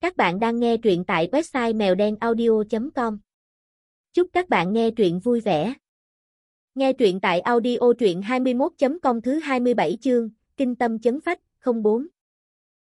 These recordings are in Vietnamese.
Các bạn đang nghe truyện tại website mèo đen audio.com. Chúc các bạn nghe truyện vui vẻ. Nghe truyện tại audio truyện 21.com thứ 27 chương, Kinh tâm chấn phách, 04.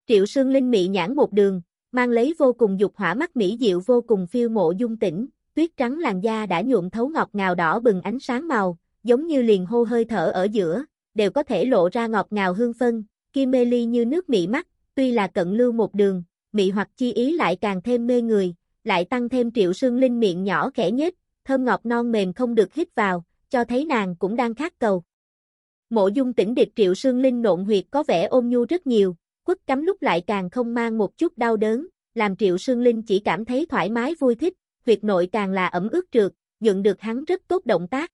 Triệu Sương Linh mị nhãn một đường, mang lấy vô cùng dục hỏa mắt mỹ diệu vô cùng phiêu mộ dung tĩnh, tuyết trắng làn da đã nhuộm thấu ngọt ngào đỏ bừng ánh sáng màu, giống như liền hô hơi thở ở giữa, đều có thể lộ ra ngọt ngào hương phân, kim mê ly như nước mị mắt, tuy là cận lưu một đường, mị hoặc chi ý lại càng thêm mê người, lại tăng thêm triệu sương linh miệng nhỏ khẽ nhếch, thơm ngọt non mềm không được hít vào, cho thấy nàng cũng đang khát cầu. Mộ dung tỉnh địch triệu sương linh nộn huyệt có vẻ ôm nhu rất nhiều, quất cắm lúc lại càng không mang một chút đau đớn, làm triệu sương linh chỉ cảm thấy thoải mái vui thích, huyệt nội càng là ẩm ướt trượt, nhận được hắn rất tốt động tác.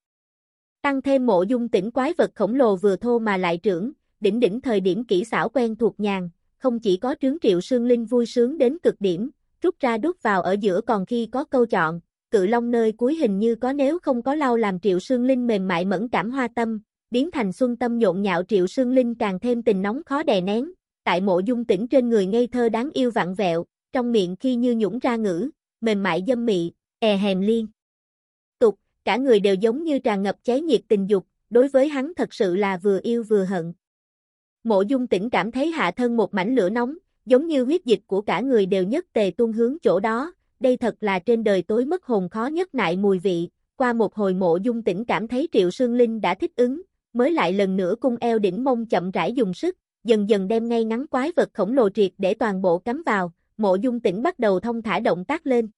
Tăng thêm mộ dung tỉnh quái vật khổng lồ vừa thô mà lại trưởng, đỉnh đỉnh thời điểm kỹ xảo quen thuộc nhàn, không chỉ có trướng triệu sương linh vui sướng đến cực điểm, rút ra đút vào ở giữa còn khi có câu chọn, cự long nơi cuối hình như có nếu không có lau làm triệu sương linh mềm mại mẫn cảm hoa tâm, biến thành xuân tâm nhộn nhạo triệu sương linh càng thêm tình nóng khó đè nén, tại mộ dung tỉnh trên người ngây thơ đáng yêu vặn vẹo, trong miệng khi như nhũng ra ngữ, mềm mại dâm mị, è hèm liên. Tục, cả người đều giống như tràn ngập cháy nhiệt tình dục, đối với hắn thật sự là vừa yêu vừa hận. Mộ dung tỉnh cảm thấy hạ thân một mảnh lửa nóng, giống như huyết dịch của cả người đều nhất tề tuôn hướng chỗ đó, đây thật là trên đời tối mất hồn khó nhất nại mùi vị, qua một hồi mộ dung tỉnh cảm thấy triệu sương linh đã thích ứng, mới lại lần nữa cung eo đỉnh mông chậm rãi dùng sức, dần dần đem ngay ngắn quái vật khổng lồ triệt để toàn bộ cắm vào, mộ dung tỉnh bắt đầu thông thả động tác lên.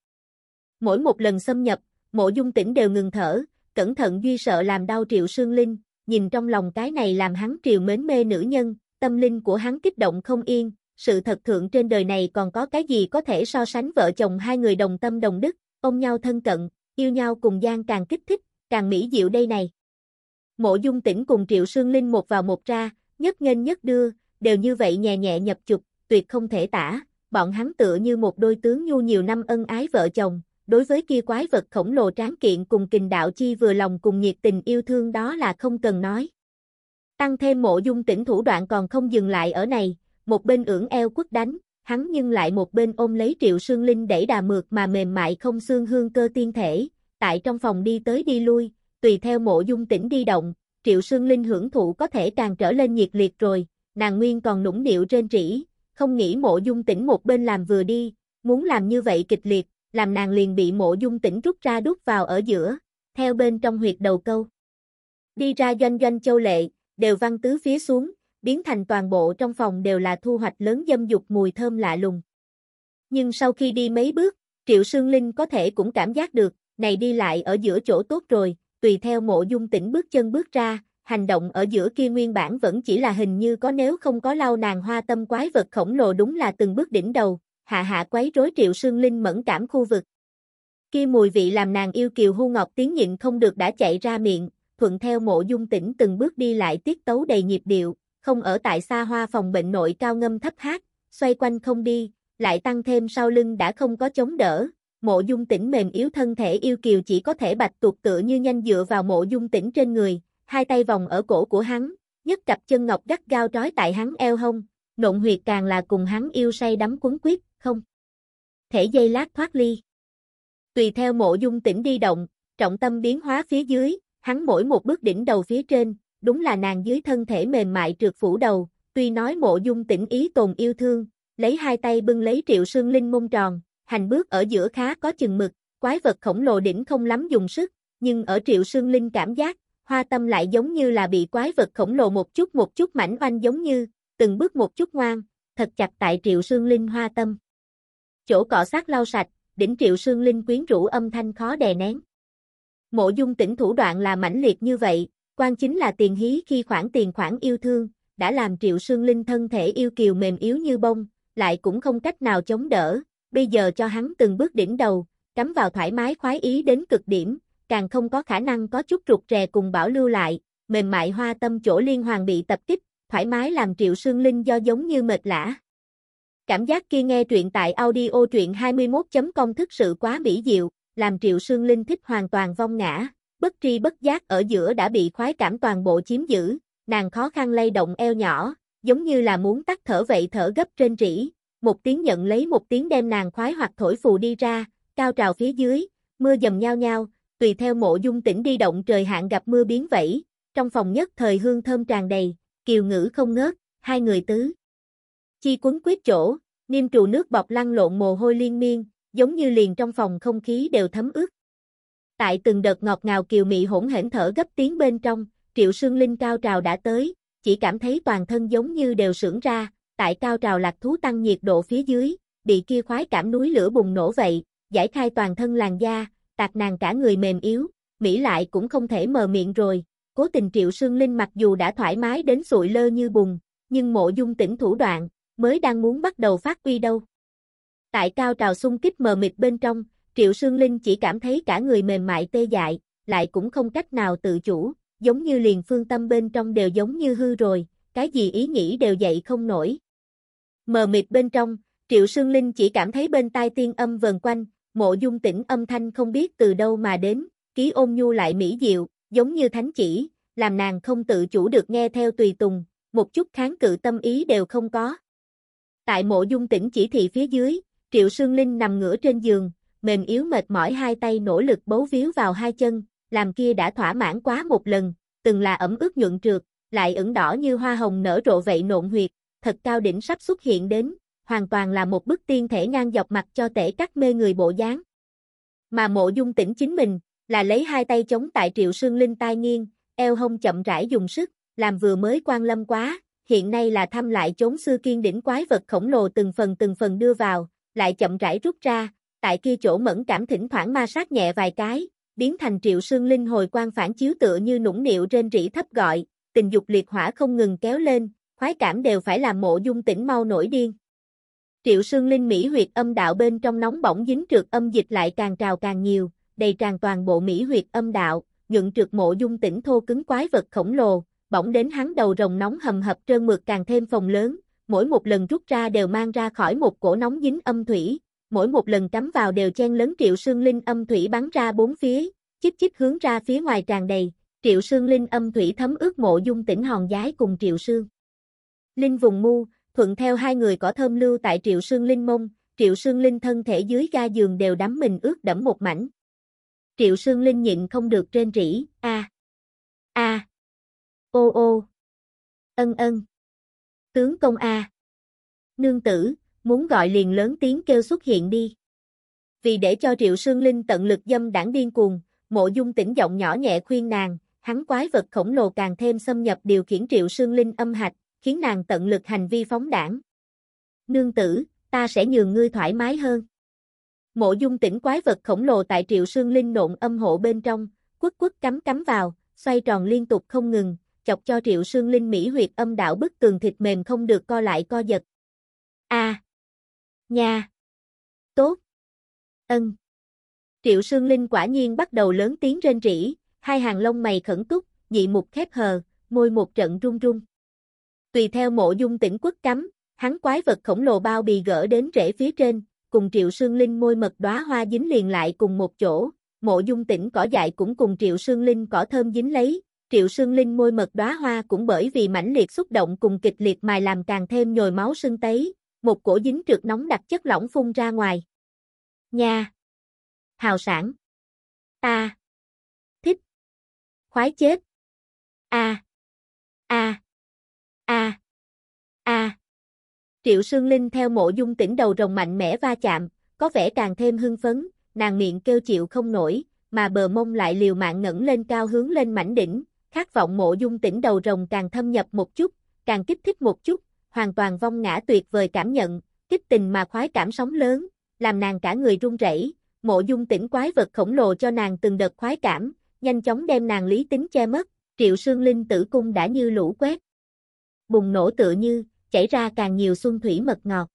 Mỗi một lần xâm nhập, mộ dung tỉnh đều ngừng thở, cẩn thận duy sợ làm đau triệu sương linh, nhìn trong lòng cái này làm hắn triều mến mê nữ nhân, tâm linh của hắn kích động không yên, sự thật thượng trên đời này còn có cái gì có thể so sánh vợ chồng hai người đồng tâm đồng đức, ôm nhau thân cận, yêu nhau cùng gian càng kích thích, càng mỹ diệu đây này. Mộ dung tỉnh cùng triệu sương linh một vào một ra, nhất nghênh nhất đưa, đều như vậy nhẹ nhẹ nhập chụp, tuyệt không thể tả, bọn hắn tựa như một đôi tướng nhu nhiều năm ân ái vợ chồng, đối với kia quái vật khổng lồ tráng kiện cùng kình đạo chi vừa lòng cùng nhiệt tình yêu thương đó là không cần nói. Tăng thêm mộ dung tỉnh thủ đoạn còn không dừng lại ở này, một bên ưỡng eo quất đánh, hắn nhưng lại một bên ôm lấy triệu sương linh đẩy đà mượt mà mềm mại không xương hương cơ tiên thể, tại trong phòng đi tới đi lui, tùy theo mộ dung tỉnh đi động, triệu sương linh hưởng thụ có thể càng trở lên nhiệt liệt rồi, nàng nguyên còn nũng điệu trên trĩ, không nghĩ mộ dung tỉnh một bên làm vừa đi, muốn làm như vậy kịch liệt, làm nàng liền bị mộ dung tỉnh rút ra đút vào ở giữa, theo bên trong huyệt đầu câu. Đi ra doanh doanh châu lệ, đều văng tứ phía xuống, biến thành toàn bộ trong phòng đều là thu hoạch lớn dâm dục mùi thơm lạ lùng. Nhưng sau khi đi mấy bước, Triệu Sương Linh có thể cũng cảm giác được, này đi lại ở giữa chỗ tốt rồi, tùy theo mộ dung tỉnh bước chân bước ra, hành động ở giữa kia nguyên bản vẫn chỉ là hình như có nếu không có lau nàng hoa tâm quái vật khổng lồ đúng là từng bước đỉnh đầu, hạ hạ quấy rối Triệu Sương Linh mẫn cảm khu vực. Kia mùi vị làm nàng yêu kiều hu ngọc tiếng nhịn không được đã chạy ra miệng, thuận theo mộ dung tỉnh từng bước đi lại tiết tấu đầy nhịp điệu, không ở tại xa hoa phòng bệnh nội cao ngâm thấp hát, xoay quanh không đi, lại tăng thêm sau lưng đã không có chống đỡ. Mộ dung tỉnh mềm yếu thân thể yêu kiều chỉ có thể bạch tuột tựa như nhanh dựa vào mộ dung tỉnh trên người, hai tay vòng ở cổ của hắn, nhất cặp chân ngọc gắt gao trói tại hắn eo hông, nộn huyệt càng là cùng hắn yêu say đắm cuốn quyết, không. Thể dây lát thoát ly. Tùy theo mộ dung tỉnh đi động, trọng tâm biến hóa phía dưới, hắn mỗi một bước đỉnh đầu phía trên, đúng là nàng dưới thân thể mềm mại trượt phủ đầu, tuy nói mộ dung tỉnh ý tồn yêu thương, lấy hai tay bưng lấy triệu sương linh mông tròn, hành bước ở giữa khá có chừng mực, quái vật khổng lồ đỉnh không lắm dùng sức, nhưng ở triệu sương linh cảm giác, hoa tâm lại giống như là bị quái vật khổng lồ một chút một chút mảnh oanh giống như, từng bước một chút ngoan, thật chặt tại triệu sương linh hoa tâm. Chỗ cọ sát lau sạch, đỉnh triệu sương linh quyến rũ âm thanh khó đè nén. Mộ dung tỉnh thủ đoạn là mãnh liệt như vậy, quan chính là tiền hí khi khoản tiền khoản yêu thương, đã làm triệu sương linh thân thể yêu kiều mềm yếu như bông, lại cũng không cách nào chống đỡ, bây giờ cho hắn từng bước đỉnh đầu, cắm vào thoải mái khoái ý đến cực điểm, càng không có khả năng có chút rụt rè cùng bảo lưu lại, mềm mại hoa tâm chỗ liên hoàng bị tập kích, thoải mái làm triệu sương linh do giống như mệt lã. Cảm giác kia nghe truyện tại audio truyện 21.com thức sự quá mỹ diệu, làm triệu sương linh thích hoàn toàn vong ngã, bất tri bất giác ở giữa đã bị khoái cảm toàn bộ chiếm giữ, nàng khó khăn lay động eo nhỏ, giống như là muốn tắt thở vậy thở gấp trên rỉ, một tiếng nhận lấy một tiếng đem nàng khoái hoặc thổi phù đi ra, cao trào phía dưới, mưa dầm nhau nhau, tùy theo mộ dung tỉnh đi động trời hạn gặp mưa biến vẫy, trong phòng nhất thời hương thơm tràn đầy, kiều ngữ không ngớt, hai người tứ. Chi quấn quyết chỗ, niêm trù nước bọc lăn lộn mồ hôi liên miên, giống như liền trong phòng không khí đều thấm ướt. Tại từng đợt ngọt ngào kiều mị hỗn hển thở gấp tiếng bên trong, triệu sương linh cao trào đã tới, chỉ cảm thấy toàn thân giống như đều sưởng ra, tại cao trào lạc thú tăng nhiệt độ phía dưới, bị kia khoái cảm núi lửa bùng nổ vậy, giải khai toàn thân làn da, tạc nàng cả người mềm yếu, Mỹ lại cũng không thể mờ miệng rồi, cố tình triệu sương linh mặc dù đã thoải mái đến sụi lơ như bùng, nhưng mộ dung tỉnh thủ đoạn, mới đang muốn bắt đầu phát uy đâu. Tại cao trào xung kích mờ mịt bên trong, triệu sương linh chỉ cảm thấy cả người mềm mại tê dại, lại cũng không cách nào tự chủ, giống như liền phương tâm bên trong đều giống như hư rồi, cái gì ý nghĩ đều dậy không nổi. Mờ mịt bên trong, Triệu Sương Linh chỉ cảm thấy bên tai tiên âm vần quanh, mộ dung tỉnh âm thanh không biết từ đâu mà đến, ký ôn nhu lại mỹ diệu, giống như thánh chỉ, làm nàng không tự chủ được nghe theo tùy tùng, một chút kháng cự tâm ý đều không có. Tại mộ dung tỉnh chỉ thị phía dưới, Triệu Sương Linh nằm ngửa trên giường, mềm yếu mệt mỏi hai tay nỗ lực bấu víu vào hai chân, làm kia đã thỏa mãn quá một lần, từng là ẩm ướt nhuận trượt, lại ửng đỏ như hoa hồng nở rộ vậy nộn huyệt, thật cao đỉnh sắp xuất hiện đến, hoàn toàn là một bức tiên thể ngang dọc mặt cho tể cắt mê người bộ dáng. Mà mộ dung tỉnh chính mình, là lấy hai tay chống tại triệu sương linh tai nghiêng, eo hông chậm rãi dùng sức, làm vừa mới quan lâm quá, hiện nay là thăm lại chốn xưa kiên đỉnh quái vật khổng lồ từng phần từng phần đưa vào, lại chậm rãi rút ra, tại kia chỗ mẫn cảm thỉnh thoảng ma sát nhẹ vài cái, biến thành triệu sương linh hồi quang phản chiếu tựa như nũng nịu trên rỉ thấp gọi, tình dục liệt hỏa không ngừng kéo lên, khoái cảm đều phải làm mộ dung tỉnh mau nổi điên. Triệu Sương Linh Mỹ huyệt âm đạo bên trong nóng bỏng dính trượt âm dịch lại càng trào càng nhiều, đầy tràn toàn bộ Mỹ huyệt âm đạo, nhuận trượt mộ dung tỉnh thô cứng quái vật khổng lồ, bỗng đến hắn đầu rồng nóng hầm hập trơn mượt càng thêm phòng lớn, mỗi một lần rút ra đều mang ra khỏi một cổ nóng dính âm thủy, mỗi một lần cắm vào đều chen lớn Triệu Sương Linh âm thủy bắn ra bốn phía, chích chích hướng ra phía ngoài tràn đầy, Triệu Sương Linh âm thủy thấm ướt mộ dung tỉnh hòn giái cùng Triệu Sương. Linh vùng mu, thuận theo hai người cỏ thơm lưu tại Triệu Sương Linh mông, Triệu Sương Linh thân thể dưới ga giường đều đắm mình ướt đẫm một mảnh. Triệu Sương Linh nhịn không được trên rỉ, a a ô ô, ân ân, tướng công a Nương tử, muốn gọi liền lớn tiếng kêu xuất hiện đi. Vì để cho Triệu Sương Linh tận lực dâm đảng điên cuồng, mộ dung tỉnh giọng nhỏ nhẹ khuyên nàng, hắn quái vật khổng lồ càng thêm xâm nhập điều khiển Triệu Sương Linh âm hạch, khiến nàng tận lực hành vi phóng đảng. Nương tử, ta sẽ nhường ngươi thoải mái hơn. Mộ dung tỉnh quái vật khổng lồ tại triệu sương linh nộn âm hộ bên trong, quất quất cắm cắm vào, xoay tròn liên tục không ngừng, chọc cho triệu sương linh mỹ huyệt âm đạo bức tường thịt mềm không được co lại co giật. A. Nha. Tốt. Ân. Triệu sương linh quả nhiên bắt đầu lớn tiếng rên rỉ, hai hàng lông mày khẩn túc, nhị mục khép hờ, môi một trận run run. Tùy theo mộ dung tỉnh quất cắm, hắn quái vật khổng lồ bao bì gỡ đến rễ phía trên, cùng triệu sương linh môi mật đóa hoa dính liền lại cùng một chỗ, mộ dung tỉnh cỏ dại cũng cùng triệu sương linh cỏ thơm dính lấy, triệu sương linh môi mật đóa hoa cũng bởi vì mãnh liệt xúc động cùng kịch liệt mài làm càng thêm nhồi máu sưng tấy, một cổ dính trượt nóng đặc chất lỏng phun ra ngoài. Nha! Hào sản! Ta! Thích! Khoái chết! A! A! A. A. Triệu Sương Linh theo mộ dung tỉnh đầu rồng mạnh mẽ va chạm, có vẻ càng thêm hưng phấn, nàng miệng kêu chịu không nổi, mà bờ mông lại liều mạng ngẩng lên cao hướng lên mảnh đỉnh, khát vọng mộ dung tỉnh đầu rồng càng thâm nhập một chút, càng kích thích một chút, hoàn toàn vong ngã tuyệt vời cảm nhận, kích tình mà khoái cảm sóng lớn, làm nàng cả người run rẩy. Mộ dung tỉnh quái vật khổng lồ cho nàng từng đợt khoái cảm, nhanh chóng đem nàng lý tính che mất, triệu sương linh tử cung đã như lũ quét bùng nổ tựa như, chảy ra càng nhiều xuân thủy mật ngọt.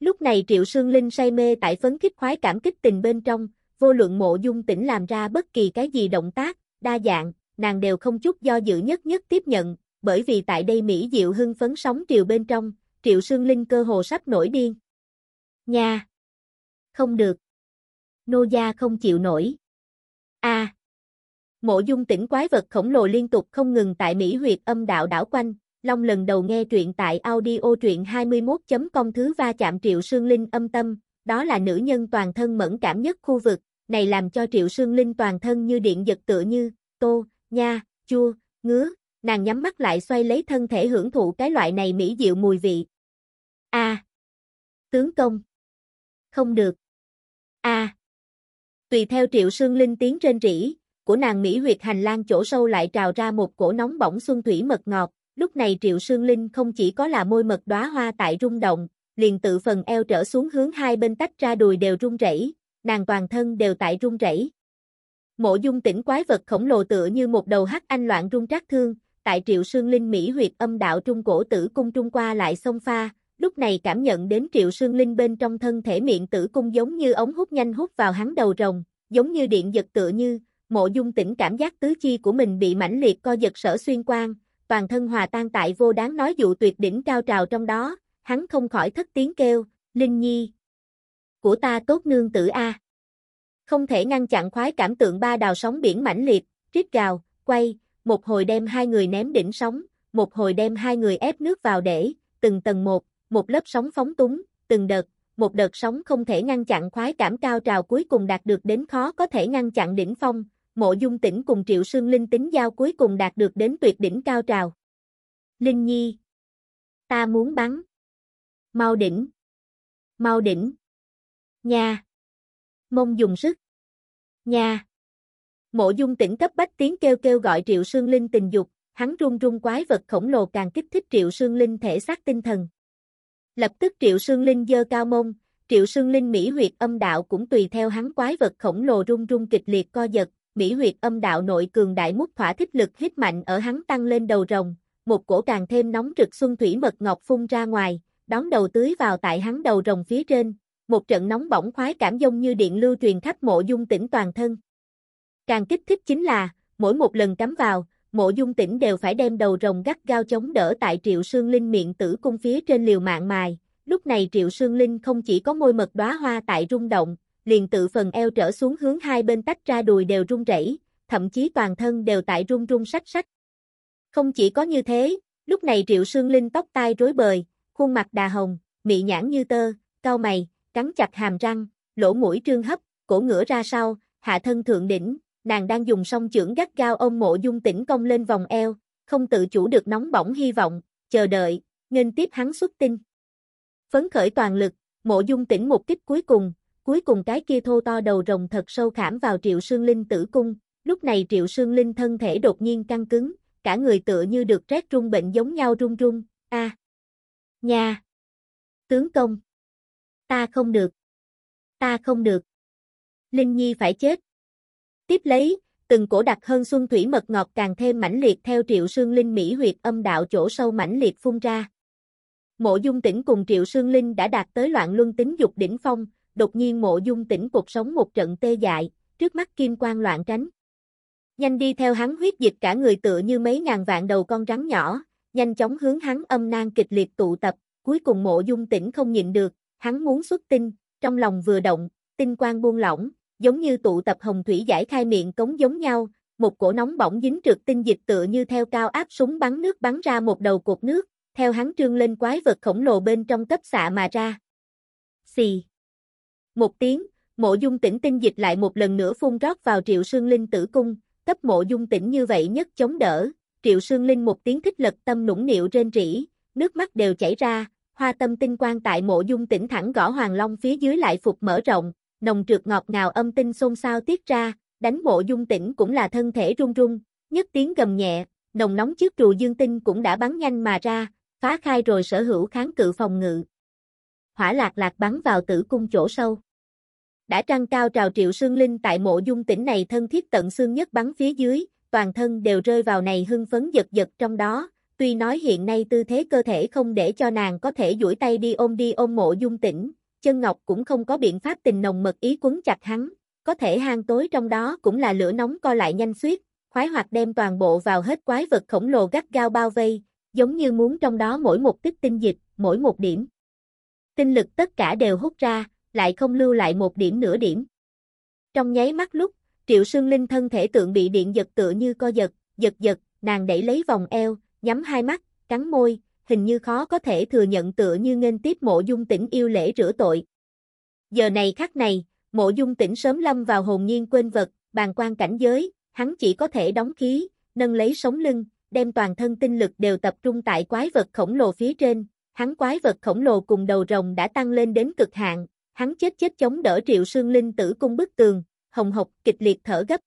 Lúc này Triệu Sương Linh say mê tại phấn khích khoái cảm kích tình bên trong, vô lượng mộ dung tỉnh làm ra bất kỳ cái gì động tác, đa dạng, nàng đều không chút do dự nhất nhất tiếp nhận, bởi vì tại đây Mỹ Diệu hưng phấn sóng triều bên trong, Triệu Sương Linh cơ hồ sắp nổi điên. Nha! Không được! Nô gia không chịu nổi. A! Mộ dung tỉnh quái vật khổng lồ liên tục không ngừng tại Mỹ huyệt âm đạo đảo quanh, Long lần đầu nghe truyện tại audio truyện 21.com thứ va chạm Triệu Sương Linh âm tâm, đó là nữ nhân toàn thân mẫn cảm nhất khu vực, này làm cho Triệu Sương Linh toàn thân như điện giật tựa như, tô, nha, chua, ngứa, nàng nhắm mắt lại xoay lấy thân thể hưởng thụ cái loại này mỹ diệu mùi vị. A. tướng công. Không được. A. Tùy theo Triệu Sương Linh tiếng trên rỉ, của nàng Mỹ huyệt hành lang chỗ sâu lại trào ra một cổ nóng bỏng xuân thủy mật ngọt, lúc này Triệu Sương Linh không chỉ có là môi mật đóa hoa tại rung động, liền tự phần eo trở xuống hướng hai bên tách ra đùi đều rung rẩy, nàng toàn thân đều tại rung rẩy. Mộ dung tỉnh quái vật khổng lồ tựa như một đầu hắc anh loạn rung trác thương, tại Triệu Sương Linh Mỹ huyệt âm đạo trung cổ tử cung trung qua lại sông pha, lúc này cảm nhận đến Triệu Sương Linh bên trong thân thể miệng tử cung giống như ống hút nhanh hút vào hắn đầu rồng, giống như điện giật tựa như, mộ dung tỉnh cảm giác tứ chi của mình bị mãnh liệt co giật sở xuyên quan, toàn thân hòa tan tại vô đáng nói dụ tuyệt đỉnh cao trào trong đó, hắn không khỏi thất tiếng kêu, Linh Nhi. Của ta tốt nương tử A. Không thể ngăn chặn khoái cảm tượng ba đào sóng biển mãnh liệt, rít gào, quay, một hồi đem hai người ném đỉnh sóng, một hồi đem hai người ép nước vào để, từng tầng một, một lớp sóng phóng túng, từng đợt, một đợt sóng không thể ngăn chặn khoái cảm cao trào cuối cùng đạt được đến khó có thể ngăn chặn đỉnh phong, mộ dung tỉnh cùng triệu sương linh tính giao cuối cùng đạt được đến tuyệt đỉnh cao trào. Linh Nhi Ta muốn bắn. Mau đỉnh. Mau đỉnh. Nha. Mông dùng sức. nhà, Mộ dung tỉnh cấp bách tiếng kêu kêu gọi triệu sương linh tình dục, hắn run run quái vật khổng lồ càng kích thích triệu sương linh thể xác tinh thần. Lập tức triệu sương linh dơ cao mông, triệu sương linh mỹ huyệt âm đạo cũng tùy theo hắn quái vật khổng lồ run run kịch liệt co giật, mỹ huyệt âm đạo nội cường đại mút thỏa thích lực hít mạnh ở hắn tăng lên đầu rồng, một cổ càng thêm nóng rực xuân thủy mật ngọc phun ra ngoài, đón đầu tưới vào tại hắn đầu rồng phía trên, một trận nóng bỏng khoái cảm giống như điện lưu truyền khắp mộ dung tỉnh toàn thân. Càng kích thích chính là, mỗi một lần cắm vào, mộ dung tỉnh đều phải đem đầu rồng gắt gao chống đỡ tại triệu sương linh miệng tử cung phía trên liều mạng mài. Lúc này triệu sương linh không chỉ có môi mật đóa hoa tại rung động, liền tự phần eo trở xuống hướng hai bên tách ra đùi đều rung rẩy, thậm chí toàn thân đều tại rung rung sách sách. Không chỉ có như thế, lúc này triệu sương linh tóc tai rối bời, khuôn mặt đà hồng, mị nhãn như tơ, cau mày, cắn chặt hàm răng, lỗ mũi trương hấp, cổ ngửa ra sau, hạ thân thượng đỉnh, nàng đang dùng song chưởng gắt gao ôm mộ dung tỉnh công lên vòng eo, không tự chủ được nóng bỏng hy vọng, chờ đợi, nghênh tiếp hắn xuất tinh. Phấn khởi toàn lực, mộ dung tỉnh một kích cuối cùng, cuối cùng cái kia thô to đầu rồng thật sâu khảm vào triệu sương linh tử cung, lúc này triệu sương linh thân thể đột nhiên căng cứng, cả người tựa như được rét run bệnh giống nhau run run, a à. Nha! Tướng công! Ta không được! Ta không được! Linh Nhi phải chết! Tiếp lấy, từng cổ đặc hơn xuân thủy mật ngọt càng thêm mãnh liệt theo triệu sương linh mỹ huyệt âm đạo chỗ sâu mãnh liệt phun ra. Mộ dung tỉnh cùng triệu sương linh đã đạt tới loạn luân tính dục đỉnh phong, đột nhiên mộ dung tỉnh cuộc sống một trận tê dại, trước mắt kim quang loạn tránh. Nhanh đi theo hắn huyết dịch cả người tựa như mấy ngàn vạn đầu con rắn nhỏ, nhanh chóng hướng hắn âm nang kịch liệt tụ tập, cuối cùng mộ dung tỉnh không nhịn được, hắn muốn xuất tinh, trong lòng vừa động, tinh quang buông lỏng, giống như tụ tập hồng thủy giải khai miệng cống giống nhau, một cổ nóng bỏng dính trượt tinh dịch tựa như theo cao áp súng bắn nước bắn ra một đầu cột nước, theo hắn trương lên quái vật khổng lồ bên trong cấp xạ mà ra. Xì. Một tiếng, mộ dung tỉnh tinh dịch lại một lần nữa phun rót vào triệu sương linh tử cung, cấp mộ dung tỉnh như vậy nhất chống đỡ, triệu sương linh một tiếng thích lật tâm nũng nịu trên rỉ, nước mắt đều chảy ra, hoa tâm tinh quang tại mộ dung tỉnh thẳng gõ hoàng long phía dưới lại phục mở rộng, nồng trượt ngọt ngào âm tinh xôn xao tiết ra, đánh mộ dung tỉnh cũng là thân thể run run, nhất tiếng gầm nhẹ, nồng nóng trước trù dương tinh cũng đã bắn nhanh mà ra, phá khai rồi sở hữu kháng cự phòng ngự. Hỏa lạc lạc bắn vào tử cung chỗ sâu. Đã trăng cao trào triệu sương linh tại mộ dung tỉnh này thân thiết tận xương nhất bắn phía dưới, toàn thân đều rơi vào này hưng phấn giật giật trong đó, tuy nói hiện nay tư thế cơ thể không để cho nàng có thể duỗi tay đi ôm đi ôm mộ dung tỉnh, chân ngọc cũng không có biện pháp tình nồng mật ý quấn chặt hắn, có thể hang tối trong đó cũng là lửa nóng co lại nhanh suyết khoái hoạt đem toàn bộ vào hết quái vật khổng lồ gắt gao bao vây, giống như muốn trong đó mỗi một tích tinh dịch, mỗi một điểm. Tinh lực tất cả đều hút ra, lại không lưu lại một điểm nửa điểm. Trong nháy mắt lúc, Triệu Sương Linh thân thể tượng bị điện giật tựa như co giật, giật giật, nàng đẩy lấy vòng eo, nhắm hai mắt, cắn môi, hình như khó có thể thừa nhận tựa như nghênh tiếp mộ dung tỉnh yêu lễ rửa tội. Giờ này khắc này, mộ dung tỉnh sớm lâm vào hồn nhiên quên vật, bàn quan cảnh giới, hắn chỉ có thể đóng khí, nâng lấy sống lưng, đem toàn thân tinh lực đều tập trung tại quái vật khổng lồ phía trên, hắn quái vật khổng lồ cùng đầu rồng đã tăng lên đến cực hạn, hắn chết chết chống đỡ triệu sương linh tử cung bức tường, hồng hộc, kịch liệt thở gấp.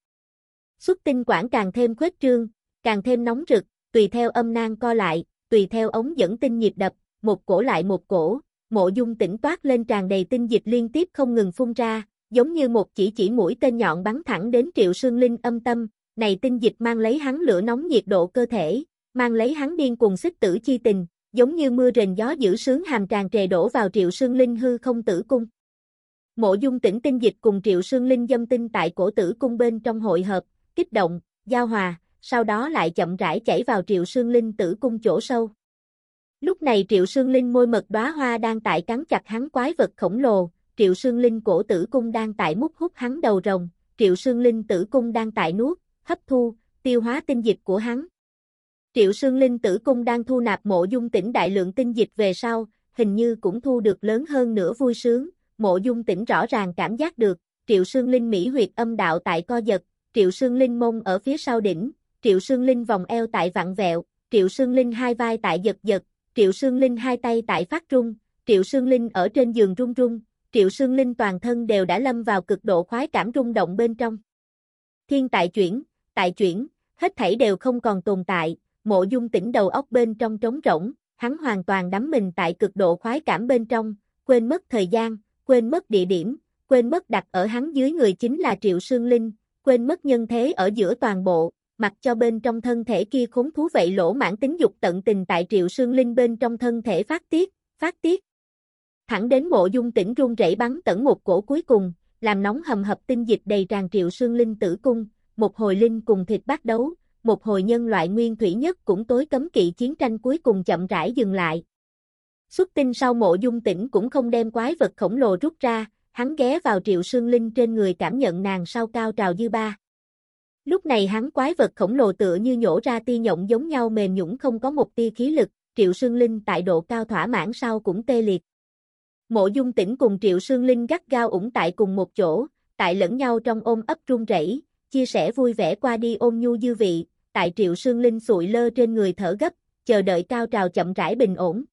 Xuất tinh quản càng thêm khuếch trương, càng thêm nóng rực, tùy theo âm nang co lại, tùy theo ống dẫn tinh nhịp đập, một cổ lại một cổ, mộ dung tỉnh toát lên tràn đầy tinh dịch liên tiếp không ngừng phun ra, giống như một chỉ chỉ mũi tên nhọn bắn thẳng đến triệu sương linh âm tâm, này tinh dịch mang lấy hắn lửa nóng nhiệt độ cơ thể, mang lấy hắn điên cuồng xích tử chi tình, giống như mưa rền gió giữ sướng hàm tràn trề đổ vào triệu sương linh hư không tử cung. Mộ dung tỉnh tinh dịch cùng triệu sương linh dâm tinh tại cổ tử cung bên trong hội hợp, kích động, giao hòa, sau đó lại chậm rãi chảy vào triệu sương linh tử cung chỗ sâu. Lúc này triệu sương linh môi mật đóa hoa đang tại cắn chặt hắn quái vật khổng lồ, triệu sương linh cổ tử cung đang tại mút hút hắn đầu rồng, triệu sương linh tử cung đang tại nuốt, hấp thu, tiêu hóa tinh dịch của hắn. Triệu sương linh tử cung đang thu nạp mộ dung tỉnh đại lượng tinh dịch về sau, hình như cũng thu được lớn hơn nửa vui sướng, mộ dung tỉnh rõ ràng cảm giác được, triệu sương linh mỹ huyệt âm đạo tại co giật, triệu sương linh mông ở phía sau đỉnh, triệu sương linh vòng eo tại vặn vẹo, triệu sương linh hai vai tại giật giật, triệu sương linh hai tay tại phát rung, triệu sương linh ở trên giường rung rung, triệu sương linh toàn thân đều đã lâm vào cực độ khoái cảm rung động bên trong. Thiên tại chuyển, tại chuyển, hết thảy đều không còn tồn tại, mộ dung tỉnh đầu óc bên trong trống rỗng, hắn hoàn toàn đắm mình tại cực độ khoái cảm bên trong, quên mất thời gian, quên mất địa điểm, quên mất đặt ở hắn dưới người chính là Triệu Sương Linh, quên mất nhân thế ở giữa toàn bộ, mặc cho bên trong thân thể kia khốn thú vậy lỗ mãn tính dục tận tình tại Triệu Sương Linh bên trong thân thể phát tiết, phát tiết. Thẳng đến mộ dung tỉnh run rẩy bắn tẩn một cổ cuối cùng, làm nóng hầm hập tinh dịch đầy tràn Triệu Sương Linh tử cung, một hồi linh cùng thịt bắt đấu, một hồi nhân loại nguyên thủy nhất cũng tối cấm kỵ chiến tranh cuối cùng chậm rãi dừng lại. Xuất tinh sau mộ dung tỉnh cũng không đem quái vật khổng lồ rút ra, hắn ghé vào triệu sương linh trên người cảm nhận nàng sau cao trào dư ba. Lúc này hắn quái vật khổng lồ tựa như nhổ ra tia nhộng giống nhau mềm nhũng không có một tia khí lực, triệu sương linh tại độ cao thỏa mãn sau cũng tê liệt. Mộ dung tỉnh cùng triệu sương linh gắt gao ủng tại cùng một chỗ, tại lẫn nhau trong ôm ấp run rẩy, chia sẻ vui vẻ qua đi ôm nhu dư vị, tại triệu sương linh sụi lơ trên người thở gấp, chờ đợi cao trào chậm rãi bình ổn.